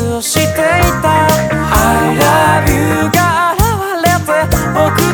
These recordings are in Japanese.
をしていた。I love you が現れて僕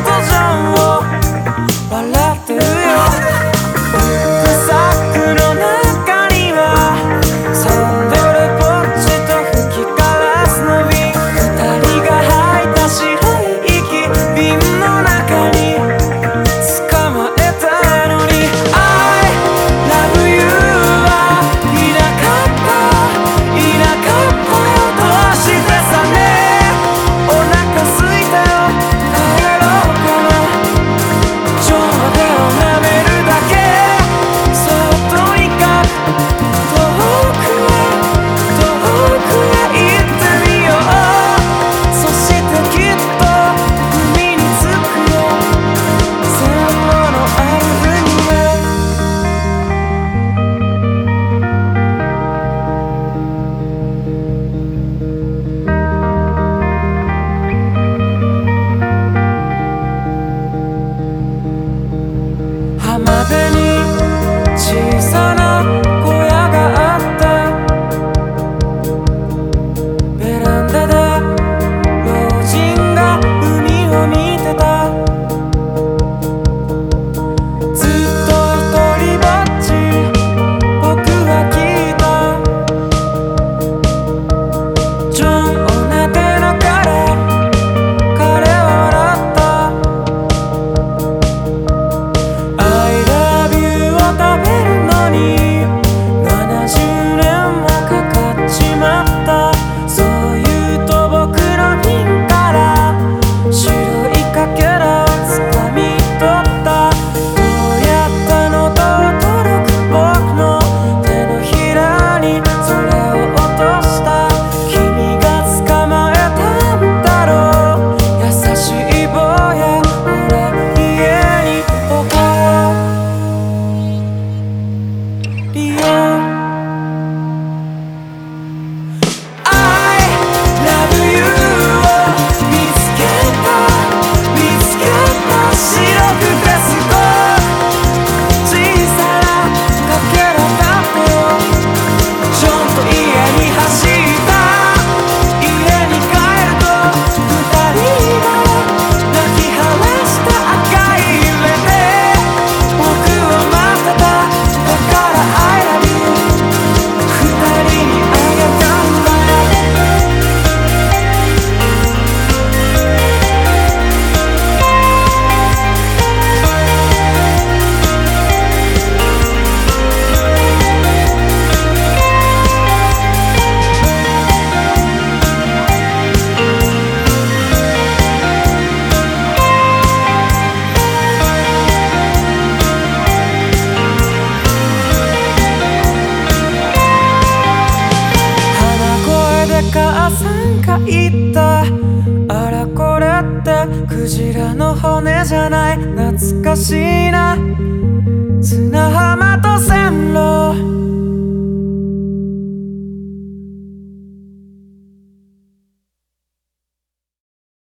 さんが言った。あらこれって。クジラの骨じゃない。懐かしいな。